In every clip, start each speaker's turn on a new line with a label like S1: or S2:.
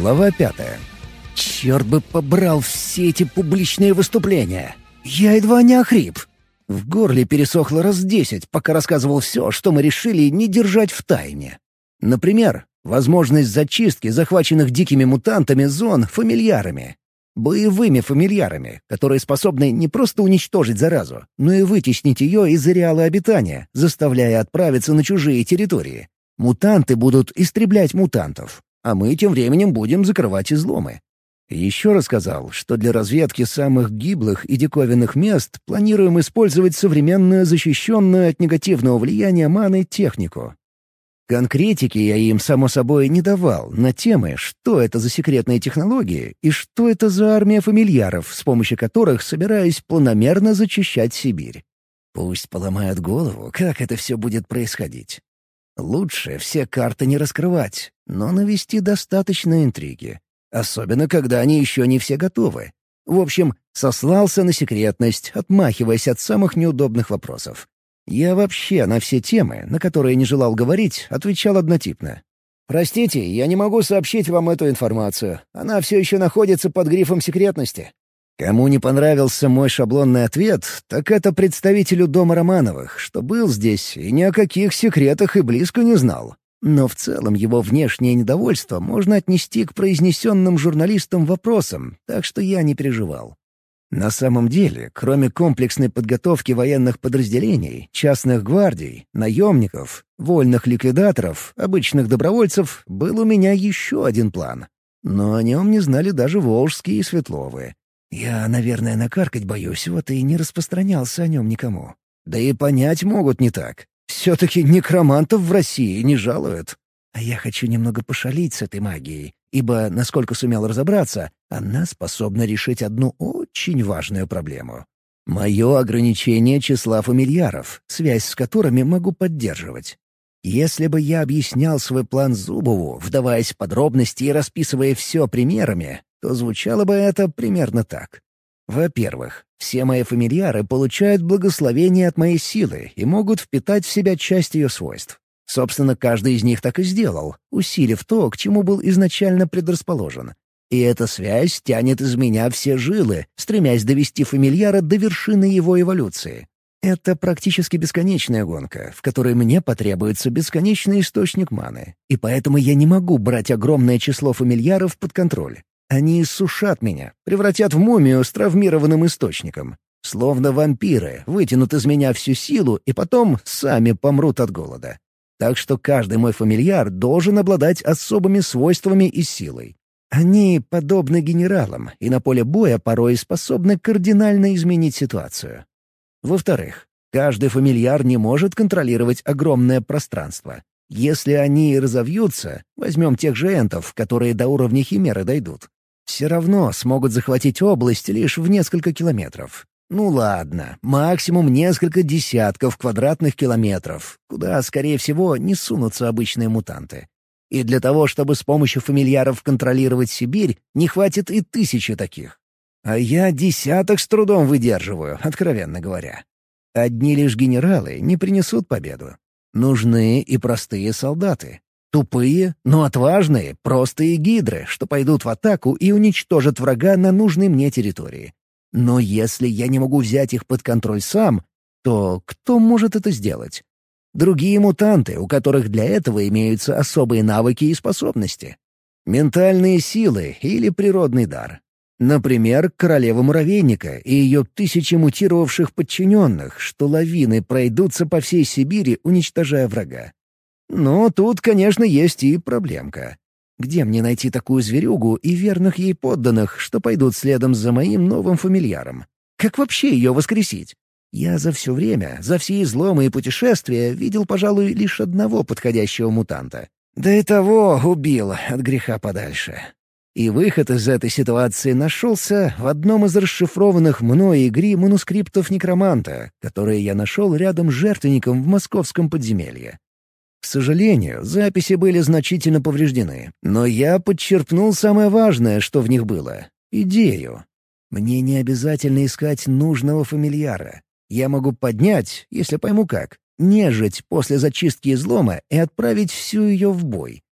S1: Глава пятая. Черт бы побрал все эти публичные выступления. Я едва не охрип. В горле пересохло раз десять, пока рассказывал все, что мы решили не держать в тайне. Например, возможность зачистки захваченных дикими мутантами зон фамильярами. Боевыми фамильярами, которые способны не просто уничтожить заразу, но и вытеснить ее из ареала обитания, заставляя отправиться на чужие территории. Мутанты будут истреблять мутантов, а мы тем временем будем закрывать изломы. Еще рассказал, что для разведки самых гиблых и диковинных мест планируем использовать современную защищенную от негативного влияния маны технику. Конкретики я им, само собой, не давал на темы, что это за секретные технологии и что это за армия фамильяров, с помощью которых собираюсь планомерно зачищать Сибирь. Пусть поломают голову, как это все будет происходить. Лучше все карты не раскрывать, но навести достаточно интриги. Особенно, когда они еще не все готовы. В общем, сослался на секретность, отмахиваясь от самых неудобных вопросов. Я вообще на все темы, на которые не желал говорить, отвечал однотипно. «Простите, я не могу сообщить вам эту информацию. Она все еще находится под грифом секретности». Кому не понравился мой шаблонный ответ, так это представителю дома Романовых, что был здесь и ни о каких секретах и близко не знал. Но в целом его внешнее недовольство можно отнести к произнесенным журналистам вопросам, так что я не переживал. На самом деле, кроме комплексной подготовки военных подразделений, частных гвардий, наемников, вольных ликвидаторов, обычных добровольцев, был у меня еще один план. Но о нем не знали даже Волжские и Светловы. Я, наверное, накаркать боюсь, вот и не распространялся о нем никому. Да и понять могут не так. Все-таки некромантов в России не жалуют. А я хочу немного пошалить с этой магией, ибо, насколько сумел разобраться, она способна решить одну очень важную проблему. Мое ограничение числа фамильяров, связь с которыми могу поддерживать. Если бы я объяснял свой план Зубову, вдаваясь в подробности и расписывая все примерами, то звучало бы это примерно так. Во-первых, все мои фамильяры получают благословение от моей силы и могут впитать в себя часть ее свойств. Собственно, каждый из них так и сделал, усилив то, к чему был изначально предрасположен. И эта связь тянет из меня все жилы, стремясь довести фамильяра до вершины его эволюции. Это практически бесконечная гонка, в которой мне потребуется бесконечный источник маны, и поэтому я не могу брать огромное число фамильяров под контроль. Они иссушат меня, превратят в мумию с травмированным источником. Словно вампиры, вытянут из меня всю силу и потом сами помрут от голода. Так что каждый мой фамильяр должен обладать особыми свойствами и силой. Они подобны генералам и на поле боя порой способны кардинально изменить ситуацию. Во-вторых, каждый фамильяр не может контролировать огромное пространство. Если они разовьются, возьмем тех же энтов, которые до уровня химеры дойдут, все равно смогут захватить область лишь в несколько километров. Ну ладно, максимум несколько десятков квадратных километров, куда, скорее всего, не сунутся обычные мутанты. И для того, чтобы с помощью фамильяров контролировать Сибирь, не хватит и тысячи таких. А я десяток с трудом выдерживаю, откровенно говоря. Одни лишь генералы не принесут победу. Нужны и простые солдаты. Тупые, но отважные, простые гидры, что пойдут в атаку и уничтожат врага на нужной мне территории. Но если я не могу взять их под контроль сам, то кто может это сделать? Другие мутанты, у которых для этого имеются особые навыки и способности. Ментальные силы или природный дар. Например, королева муравейника и ее тысячи мутировавших подчиненных, что лавины пройдутся по всей Сибири, уничтожая врага. Но тут, конечно, есть и проблемка. Где мне найти такую зверюгу и верных ей подданных, что пойдут следом за моим новым фамильяром? Как вообще ее воскресить? Я за все время, за все изломы и путешествия видел, пожалуй, лишь одного подходящего мутанта. Да и того убил от греха подальше. И выход из этой ситуации нашелся в одном из расшифрованных мной игри манускриптов некроманта, которые я нашел рядом с жертвенником в московском подземелье. К сожалению, записи были значительно повреждены, но я подчерпнул самое важное, что в них было — идею. Мне не обязательно искать нужного фамильяра. Я могу поднять, если пойму как, нежить после зачистки излома и отправить всю ее в бой.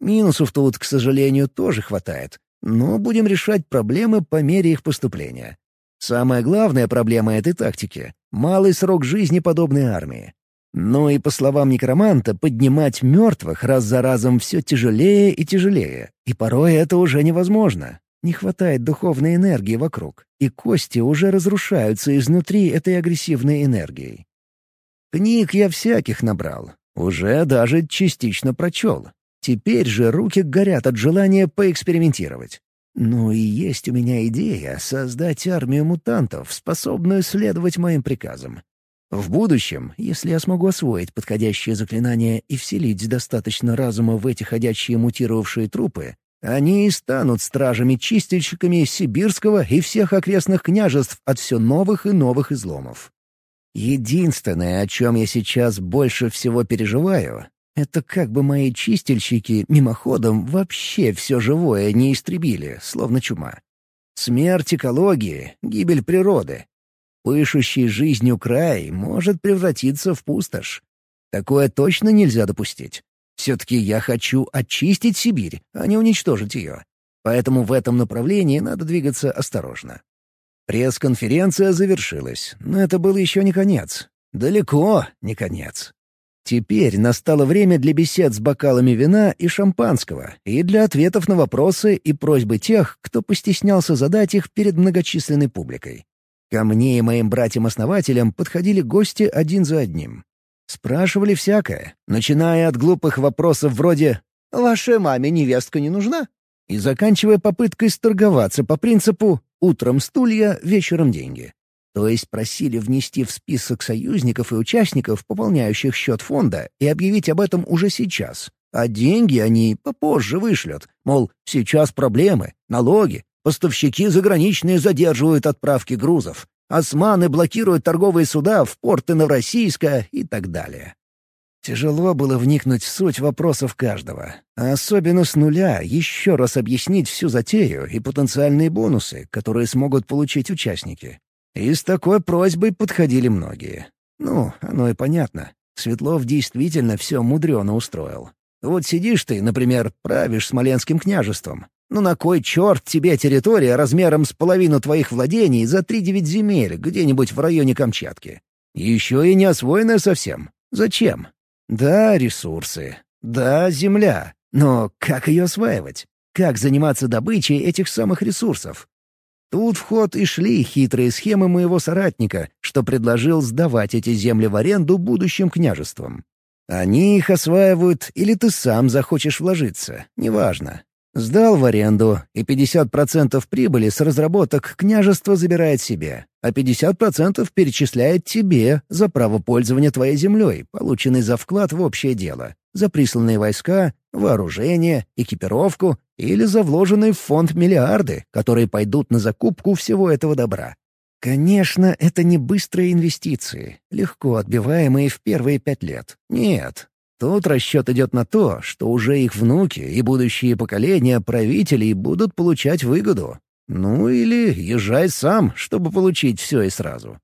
S1: Минусов тут, к сожалению, тоже хватает, но будем решать проблемы по мере их поступления. Самая главная проблема этой тактики — малый срок жизни подобной армии. Но и по словам некроманта, поднимать мертвых раз за разом все тяжелее и тяжелее, и порой это уже невозможно. Не хватает духовной энергии вокруг, и кости уже разрушаются изнутри этой агрессивной энергией. Книг я всяких набрал, уже даже частично прочел. Теперь же руки горят от желания поэкспериментировать. Ну и есть у меня идея создать армию мутантов, способную следовать моим приказам. В будущем, если я смогу освоить подходящее заклинание и вселить достаточно разума в эти ходячие мутировавшие трупы, они и станут стражами-чистильщиками Сибирского и всех окрестных княжеств от все новых и новых изломов. Единственное, о чем я сейчас больше всего переживаю, это как бы мои чистильщики мимоходом вообще все живое не истребили, словно чума. Смерть экологии, гибель природы. Пышущий жизнью край может превратиться в пустошь. Такое точно нельзя допустить. Все-таки я хочу очистить Сибирь, а не уничтожить ее. Поэтому в этом направлении надо двигаться осторожно. Пресс-конференция завершилась, но это был еще не конец. Далеко не конец. Теперь настало время для бесед с бокалами вина и шампанского и для ответов на вопросы и просьбы тех, кто постеснялся задать их перед многочисленной публикой. Ко мне и моим братьям-основателям подходили гости один за одним. Спрашивали всякое, начиная от глупых вопросов вроде «Вашей маме невестка не нужна?» и заканчивая попыткой сторговаться по принципу «утром стулья, вечером деньги». То есть просили внести в список союзников и участников, пополняющих счет фонда, и объявить об этом уже сейчас. А деньги они попозже вышлют. Мол, сейчас проблемы, налоги, поставщики заграничные задерживают отправки грузов, османы блокируют торговые суда в порты Новороссийска и так далее. Тяжело было вникнуть в суть вопросов каждого, а особенно с нуля еще раз объяснить всю затею и потенциальные бонусы, которые смогут получить участники. И с такой просьбой подходили многие. Ну, оно и понятно. Светлов действительно все мудрено устроил. Вот сидишь ты, например, правишь Смоленским княжеством. Ну на кой черт тебе территория размером с половину твоих владений за три-девять земель где-нибудь в районе Камчатки? Еще и не освоенная совсем. Зачем? Да, ресурсы. Да, земля. Но как ее осваивать? Как заниматься добычей этих самых ресурсов? Тут в ход и шли хитрые схемы моего соратника, что предложил сдавать эти земли в аренду будущим княжествам. Они их осваивают, или ты сам захочешь вложиться, неважно. Сдал в аренду, и 50% прибыли с разработок княжество забирает себе, а 50% перечисляет тебе за право пользования твоей землей, полученной за вклад в общее дело, за присланные войска, вооружение, экипировку или за вложенные в фонд миллиарды, которые пойдут на закупку всего этого добра. Конечно, это не быстрые инвестиции, легко отбиваемые в первые пять лет. Нет. Тут расчет идет на то, что уже их внуки и будущие поколения правителей будут получать выгоду. Ну или езжай сам, чтобы получить все и сразу.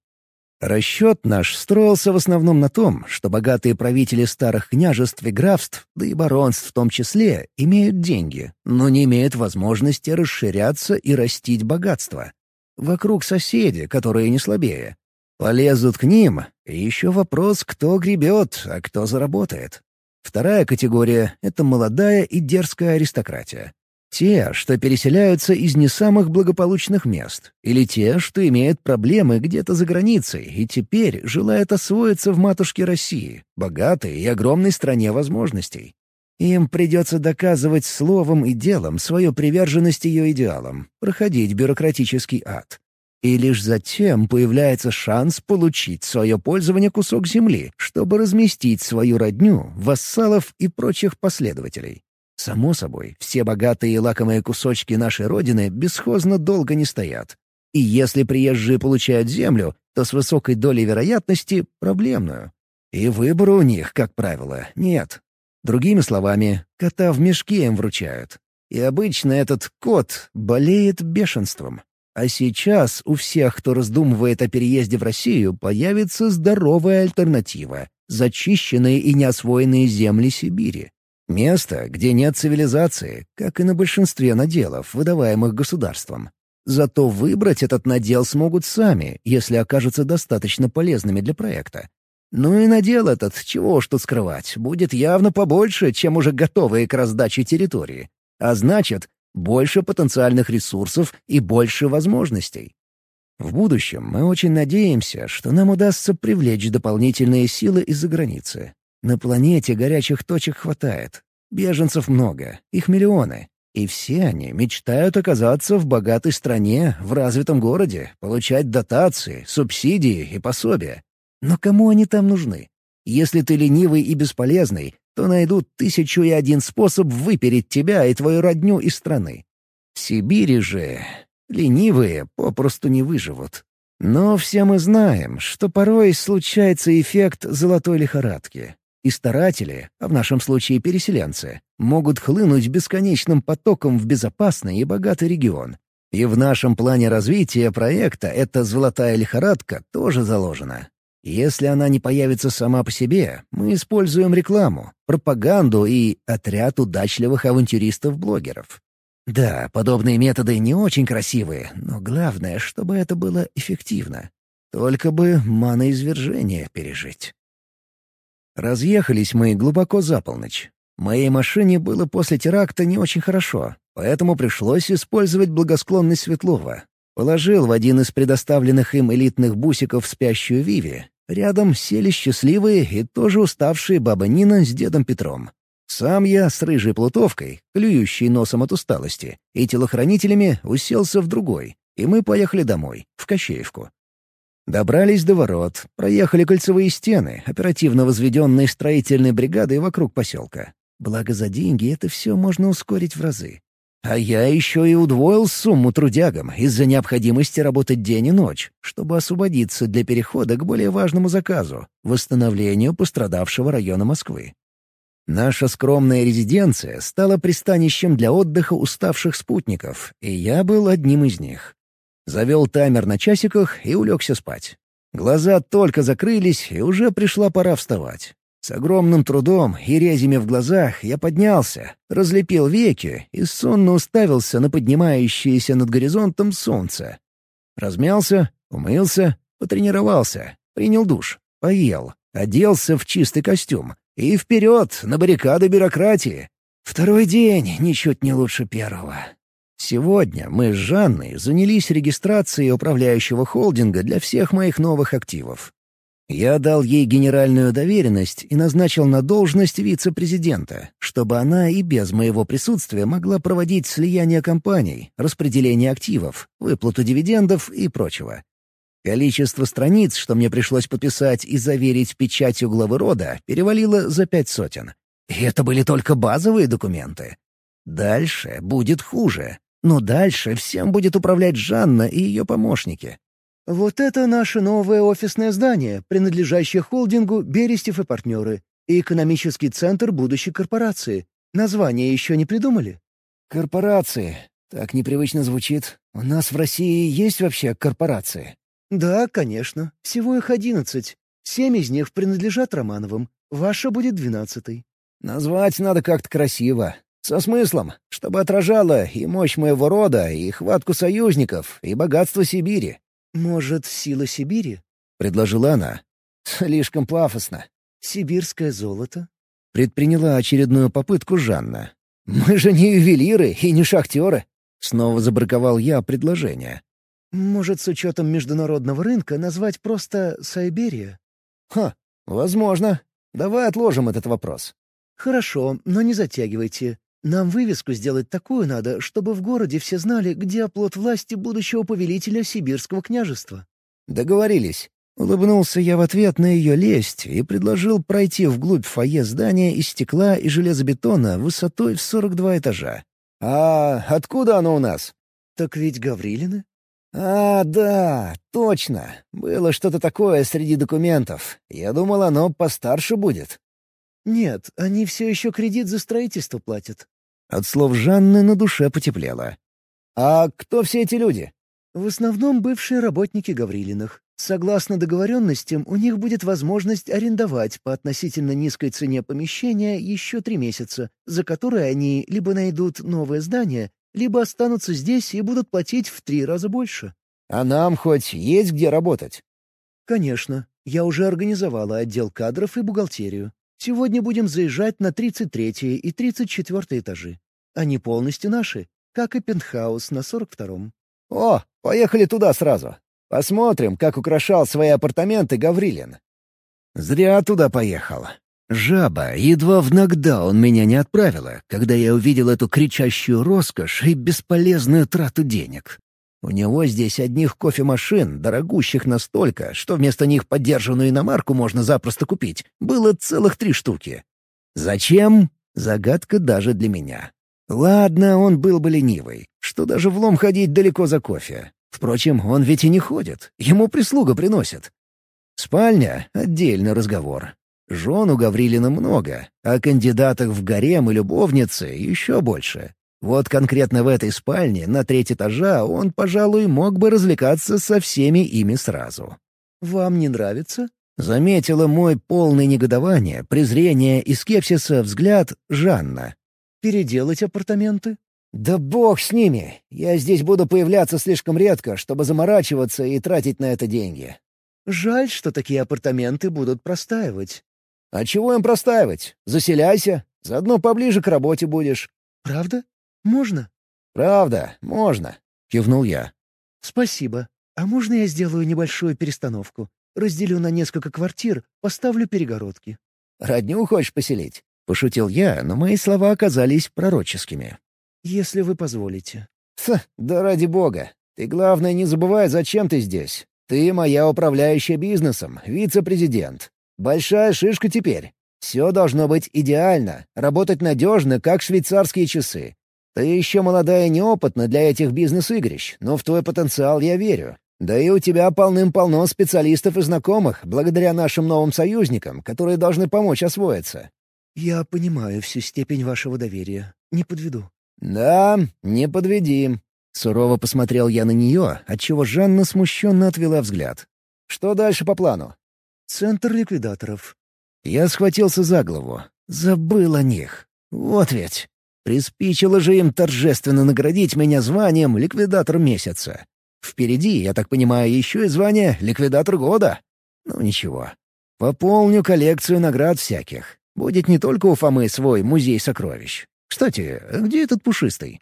S1: Расчет наш строился в основном на том, что богатые правители старых княжеств и графств, да и баронств в том числе, имеют деньги, но не имеют возможности расширяться и растить богатство. Вокруг соседи, которые не слабее. Полезут к ним, и еще вопрос, кто гребет, а кто заработает. Вторая категория — это молодая и дерзкая аристократия. Те, что переселяются из не самых благополучных мест, или те, что имеют проблемы где-то за границей и теперь желают освоиться в матушке России, богатой и огромной стране возможностей. Им придется доказывать словом и делом свою приверженность ее идеалам, проходить бюрократический ад. И лишь затем появляется шанс получить свое пользование кусок земли, чтобы разместить свою родню, вассалов и прочих последователей. Само собой, все богатые и лакомые кусочки нашей Родины бесхозно долго не стоят. И если приезжие получают землю, то с высокой долей вероятности — проблемную. И выбора у них, как правило, нет. Другими словами, кота в мешке им вручают. И обычно этот кот болеет бешенством. А сейчас у всех, кто раздумывает о переезде в Россию, появится здоровая альтернатива — зачищенные и неосвоенные земли Сибири. Место, где нет цивилизации, как и на большинстве наделов, выдаваемых государством. Зато выбрать этот надел смогут сами, если окажутся достаточно полезными для проекта. Ну и надел этот, чего уж тут скрывать, будет явно побольше, чем уже готовые к раздаче территории. А значит, больше потенциальных ресурсов и больше возможностей. В будущем мы очень надеемся, что нам удастся привлечь дополнительные силы из-за границы. На планете горячих точек хватает. Беженцев много, их миллионы. И все они мечтают оказаться в богатой стране, в развитом городе, получать дотации, субсидии и пособия. Но кому они там нужны? Если ты ленивый и бесполезный, то найдут тысячу и один способ выпереть тебя и твою родню из страны. В Сибири же ленивые попросту не выживут. Но все мы знаем, что порой случается эффект золотой лихорадки. И старатели, а в нашем случае переселенцы, могут хлынуть бесконечным потоком в безопасный и богатый регион. И в нашем плане развития проекта эта золотая лихорадка тоже заложена. Если она не появится сама по себе, мы используем рекламу, пропаганду и отряд удачливых авантюристов-блогеров. Да, подобные методы не очень красивые, но главное, чтобы это было эффективно. Только бы маноизвержение пережить. Разъехались мы глубоко за полночь. Моей машине было после теракта не очень хорошо, поэтому пришлось использовать благосклонность Светлова. Положил в один из предоставленных им элитных бусиков спящую Виви. Рядом сели счастливые и тоже уставшие баба Нина с дедом Петром. Сам я с рыжей плутовкой, клюющей носом от усталости, и телохранителями уселся в другой, и мы поехали домой, в Кощеевку. Добрались до ворот, проехали кольцевые стены, оперативно возведенные строительной бригадой вокруг поселка. Благо за деньги это все можно ускорить в разы. А я еще и удвоил сумму трудягам из-за необходимости работать день и ночь, чтобы освободиться для перехода к более важному заказу — восстановлению пострадавшего района Москвы. Наша скромная резиденция стала пристанищем для отдыха уставших спутников, и я был одним из них. Завел таймер на часиках и улегся спать. Глаза только закрылись, и уже пришла пора вставать. С огромным трудом и резями в глазах я поднялся, разлепил веки и сонно уставился на поднимающееся над горизонтом солнце. Размялся, умылся, потренировался, принял душ, поел, оделся в чистый костюм и вперед на баррикады бюрократии. Второй день ничуть не лучше первого. Сегодня мы с Жанной занялись регистрацией управляющего холдинга для всех моих новых активов. Я дал ей генеральную доверенность и назначил на должность вице-президента, чтобы она и без моего присутствия могла проводить слияние компаний, распределение активов, выплату дивидендов и прочего. Количество страниц, что мне пришлось подписать и заверить печатью главы рода, перевалило за пять сотен. И это были только базовые документы. Дальше будет хуже. Но дальше всем будет управлять Жанна и ее помощники.
S2: «Вот это наше новое офисное здание, принадлежащее холдингу «Берестев и партнеры» и экономический центр будущей корпорации. Название еще не придумали?»
S1: «Корпорации. Так непривычно звучит. У нас в России есть вообще корпорации?»
S2: «Да, конечно. Всего их одиннадцать. Семь из них принадлежат Романовым. Ваша будет двенадцатой».
S1: «Назвать надо как-то красиво. Со смыслом, чтобы отражало и мощь моего рода, и хватку союзников, и богатство Сибири.
S2: «Может, сила Сибири?»
S1: — предложила она. «Слишком пафосно».
S2: «Сибирское золото?»
S1: — предприняла очередную попытку Жанна. «Мы же не ювелиры и не шахтеры!» — снова забраковал я предложение.
S2: «Может, с учетом международного рынка назвать просто Сайберия?»
S1: «Ха, возможно. Давай отложим этот вопрос».
S2: «Хорошо, но не затягивайте. Нам вывеску сделать такую надо, чтобы в городе все знали, где оплот власти будущего повелителя Сибирского княжества».
S1: «Договорились». Улыбнулся я в ответ на ее лесть и предложил пройти вглубь фойе здания из стекла и железобетона высотой в 42 этажа. «А откуда оно у нас?»
S2: «Так ведь Гаврилины?»
S1: «А, да, точно. Было что-то такое среди документов. Я думал, оно постарше будет».
S2: «Нет, они все еще кредит за строительство платят».
S1: От слов Жанны на душе потеплело. «А кто все эти люди?»
S2: В основном бывшие работники Гаврилиных. Согласно договоренностям, у них будет возможность арендовать по относительно низкой цене помещения еще три месяца, за которые они либо найдут новое здание, либо останутся здесь и будут платить в три раза больше.
S1: А нам хоть есть где работать?
S2: Конечно. Я уже организовала отдел кадров и бухгалтерию. Сегодня будем заезжать на 33 и 34 этажи. Они полностью наши, как и пентхаус на 42-м.
S1: О, поехали туда сразу. Посмотрим, как украшал свои апартаменты Гаврилин. Зря туда поехал. Жаба едва в нокдаун меня не отправила, когда я увидел эту кричащую роскошь и бесполезную трату денег. У него здесь одних кофемашин, дорогущих настолько, что вместо них поддержанную иномарку можно запросто купить, было целых три штуки. Зачем? Загадка даже для меня. Ладно, он был бы ленивый, что даже в лом ходить далеко за кофе. Впрочем, он ведь и не ходит, ему прислуга приносит. Спальня — отдельный разговор. Жен у Гаврилина много, а кандидатах в гарем и любовницы еще больше. Вот конкретно в этой спальне, на треть этажа, он, пожалуй, мог бы развлекаться со всеми ими сразу.
S2: «Вам не нравится?»
S1: — заметила мой полный негодования, презрения и скепсиса взгляд Жанна.
S2: Переделать апартаменты?
S1: Да бог с ними! Я здесь буду появляться слишком редко, чтобы заморачиваться и тратить на это деньги.
S2: Жаль, что такие апартаменты будут простаивать.
S1: А чего им простаивать? Заселяйся, заодно поближе к работе будешь.
S2: Правда? Можно?
S1: Правда, можно, кивнул я.
S2: Спасибо. А можно я сделаю небольшую перестановку? Разделю на несколько квартир, поставлю перегородки.
S1: Родню хочешь поселить? Пошутил я, но мои слова оказались пророческими.
S2: «Если вы позволите».
S1: «Ха, да ради бога. Ты, главное, не забывай, зачем ты здесь. Ты моя управляющая бизнесом, вице-президент. Большая шишка теперь. Все должно быть идеально, работать надежно, как швейцарские часы. Ты еще молодая и неопытна для этих бизнес-игрищ, но в твой потенциал я верю. Да и у тебя полным-полно специалистов и знакомых, благодаря нашим новым союзникам, которые должны помочь освоиться.
S2: «Я понимаю всю степень вашего доверия. Не подведу».
S1: «Да, не подведим». Сурово посмотрел я на нее, отчего Жанна смущенно отвела взгляд. «Что дальше по плану?»
S2: «Центр ликвидаторов».
S1: Я схватился за голову. Забыл о них. Вот ведь. Приспичило же им торжественно наградить меня званием «Ликвидатор месяца». Впереди, я так понимаю, еще и звание «Ликвидатор года». Ну ничего. Пополню коллекцию наград всяких. Будет не только у Фомы свой музей сокровищ. Кстати, где этот пушистый?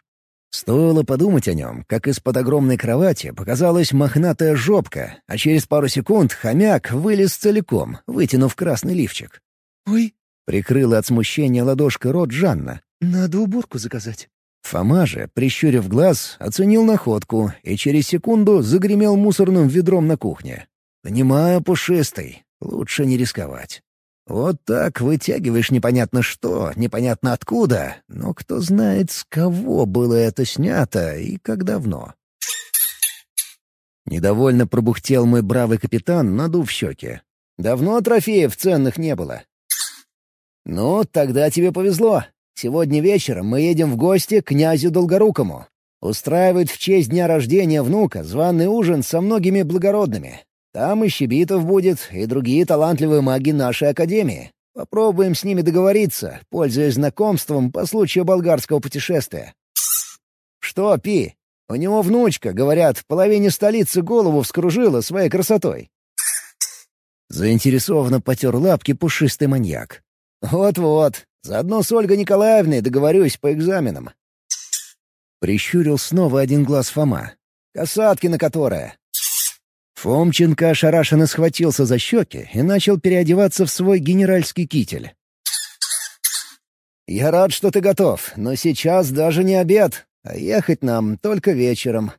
S1: Стоило подумать о нем, как из-под огромной кровати показалась мохнатая жопка, а через пару секунд хомяк вылез целиком, вытянув красный лифчик.
S2: «Ой!»
S1: — прикрыла от смущения ладошкой рот Жанна.
S2: «Надо уборку заказать».
S1: Фома же, прищурив глаз, оценил находку и через секунду загремел мусорным ведром на кухне. «Понимаю, пушистый. Лучше не рисковать. Вот так вытягиваешь непонятно что, непонятно откуда, но кто знает, с кого было это снято и как давно. Недовольно пробухтел мой бравый капитан, надув щеки. «Давно трофеев ценных не было». «Ну, тогда тебе повезло. Сегодня вечером мы едем в гости к князю Долгорукому. Устраивают в честь дня рождения внука званый ужин со многими благородными. Там и Щебитов будет, и другие талантливые маги нашей Академии. Попробуем с ними договориться, пользуясь знакомством по случаю болгарского путешествия. Что, Пи? У него внучка, говорят, в половине столицы голову вскружила своей красотой. Заинтересованно потер лапки пушистый маньяк. «Вот-вот, заодно с Ольгой Николаевной договорюсь по экзаменам». Прищурил снова один глаз Фома. «Касаткина которая. Фомченко ошарашенно схватился за щеки и начал переодеваться в свой генеральский китель. «Я рад, что ты готов, но сейчас даже не обед, а ехать нам только вечером».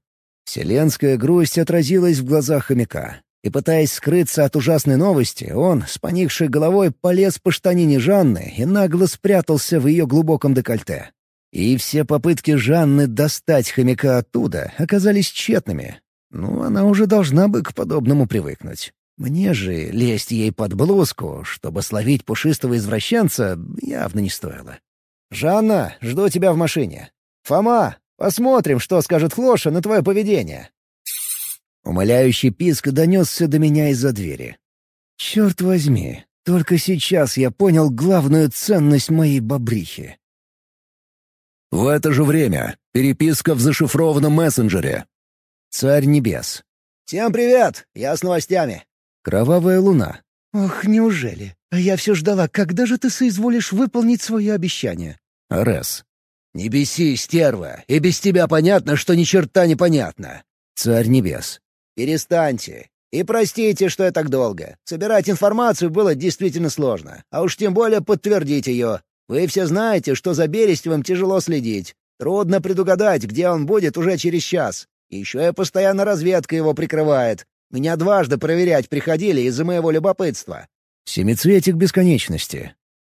S1: Вселенская грусть отразилась в глазах хомяка. И, пытаясь скрыться от ужасной новости, он, с поникшей головой, полез по штанине Жанны и нагло спрятался в ее глубоком декольте. И все попытки Жанны достать хомяка оттуда оказались тщетными. Ну, она уже должна бы к подобному привыкнуть. Мне же лезть ей под блузку, чтобы словить пушистого извращенца, явно не стоило. «Жанна, жду тебя в машине. Фома, посмотрим, что скажет Флоша на твое поведение». Умоляющий писк донесся до меня из-за двери. Черт возьми, только сейчас я понял главную ценность моей бобрихи.
S3: В это же время переписка в зашифрованном мессенджере.
S1: Царь небес.
S4: «Всем привет! Я с новостями!»
S1: Кровавая луна.
S2: «Ох, неужели? А я все ждала, когда же ты соизволишь выполнить свое обещание?»
S1: Арес.
S4: «Не беси, стерва, и без тебя понятно, что ни черта не понятно».
S1: Царь небес.
S4: «Перестаньте. И простите, что я так долго. Собирать информацию было действительно сложно, а уж тем более подтвердить ее. Вы все знаете, что за Берестевым тяжело следить. Трудно предугадать, где он будет уже через час. Еще и постоянно разведка его прикрывает. Меня дважды проверять приходили из-за моего любопытства.
S1: Семицветик бесконечности.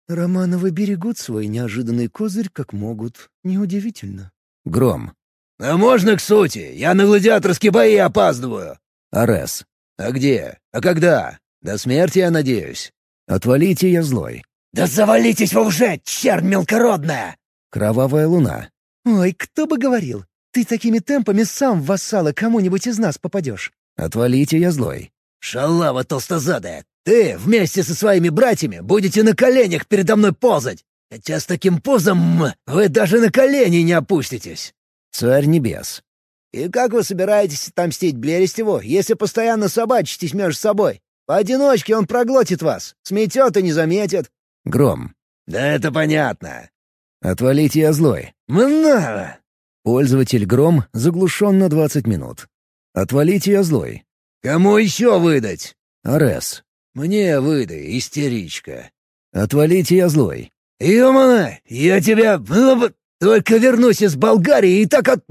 S2: Романовы берегут свой неожиданный козырь как могут. Неудивительно.
S1: Гром.
S4: «А можно к сути? Я на гладиаторские бои опаздываю».
S1: Арес.
S4: «А где? А когда? До смерти, я надеюсь».
S1: Отвалите, я злой.
S4: «Да завалитесь вы уже, чернь мелкородная!»
S1: Кровавая луна.
S2: «Ой, кто бы говорил. Ты такими темпами сам в вассалы кому-нибудь из нас попадешь».
S1: Отвалите, я злой.
S4: «Шалава толстозадая, ты вместе со своими братьями будете на коленях передо мной ползать, хотя с таким позом вы даже на колени не опуститесь».
S1: Царь небес.
S4: «И как вы собираетесь отомстить Блерестеву, если постоянно собачитесь между собой? Поодиночке он проглотит вас, сметет и не заметит».
S1: Гром.
S4: «Да это понятно».
S1: Отвалите, я злой.
S4: «Много».
S1: Пользователь Гром заглушен на 20 минут. Отвалите, я злой.
S4: «Кому еще выдать?»
S1: Арес.
S4: «Мне выдай, истеричка».
S1: Отвалите, я злой.
S4: «Юмана, я тебя... Только вернусь из Болгарии и так от...»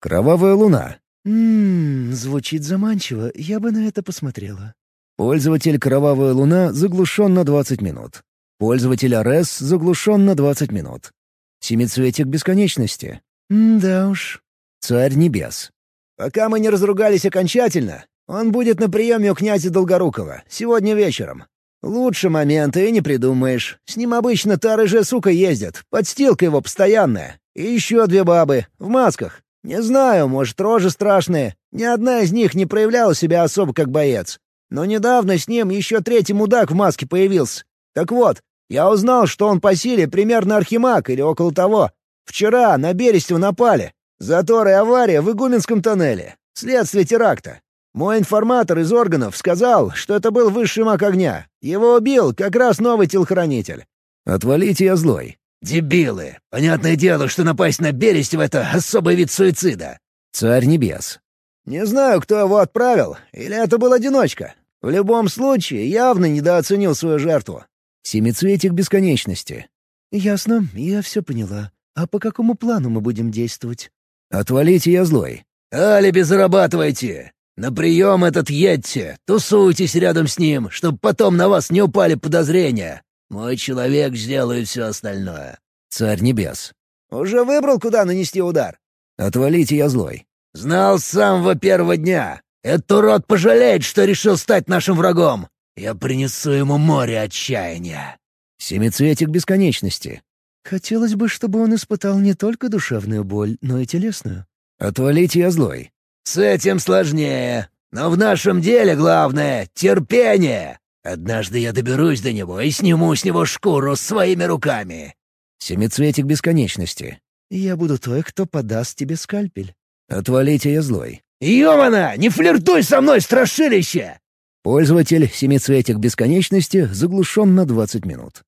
S1: Кровавая луна.
S2: «Ммм, звучит заманчиво. Я бы на это посмотрела».
S1: Пользователь «Кровавая луна» заглушен на 20 минут. Пользователь «Арес» заглушен на 20 минут. Семицветик бесконечности.
S2: «Да уж».
S1: Царь небес.
S4: «Пока мы не разругались окончательно, он будет на приеме у князя Долгорукова, сегодня вечером. Лучше момента и не придумаешь. С ним обычно та рыжая сука ездит, подстилка его постоянная. И еще две бабы, в масках. Не знаю, может, рожи страшные. Ни одна из них не проявляла себя особо как боец. Но недавно с ним еще третий мудак в маске появился. Так вот, я узнал, что он по силе примерно архимаг или около того. Вчера на Берестью напали. Затор и авария в Игуменском тоннеле. Следствие теракта. Мой информатор из органов сказал, что это был высший маг огня. Его убил как раз новый телохранитель.
S1: Отвалите, я злой.
S4: Дебилы! Понятное дело, что напасть на Берестев — это особый вид суицида.
S1: Царь небес.
S4: Не знаю, кто его отправил, или это был одиночка. В любом случае, явно недооценил свою жертву.
S1: Семицветик бесконечности.
S2: «Ясно, я все поняла. А по какому плану мы будем действовать?»
S1: Отвалите, я злой.
S4: «Алиби зарабатывайте! На прием этот едьте, тусуйтесь рядом с ним, чтобы потом на вас не упали подозрения. Мой человек сделает все остальное».
S1: Царь небес.
S4: «Уже выбрал, куда нанести удар?»
S1: Отвалите, я злой.
S4: «Знал с самого первого дня. Этот урод пожалеет, что решил стать нашим врагом. Я принесу ему море отчаяния».
S1: Семицветик бесконечности.
S2: «Хотелось бы, чтобы он испытал не только душевную боль, но и телесную».
S1: Отвалите, я злой.
S4: «С этим сложнее. Но в нашем деле главное — терпение. Однажды я доберусь до него и сниму с него шкуру своими руками».
S1: Семицветик бесконечности.
S2: «Я буду той, кто подаст тебе скальпель».
S1: Отвалите, я злой.
S4: «Ёмана, не флиртуй со мной, страшилище!»
S1: Пользователь семицветик бесконечности заглушен на 20 минут.